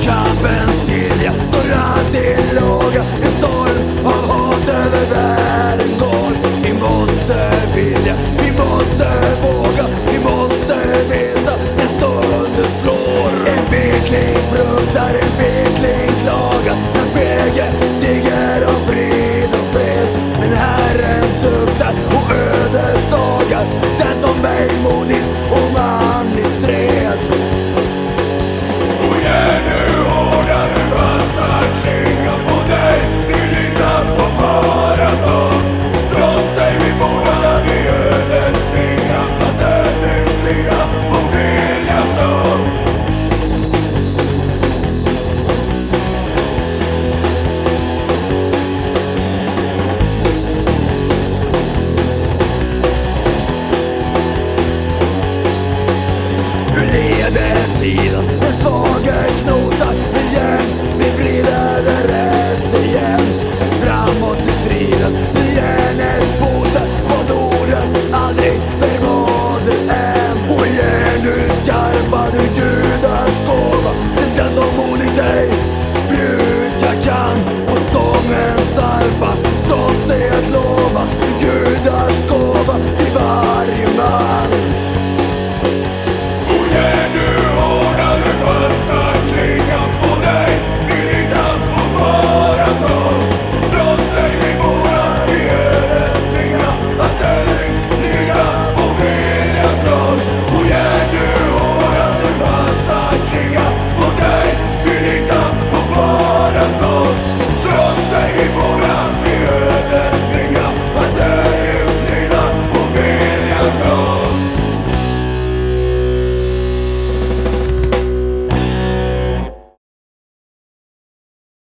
jump and steal.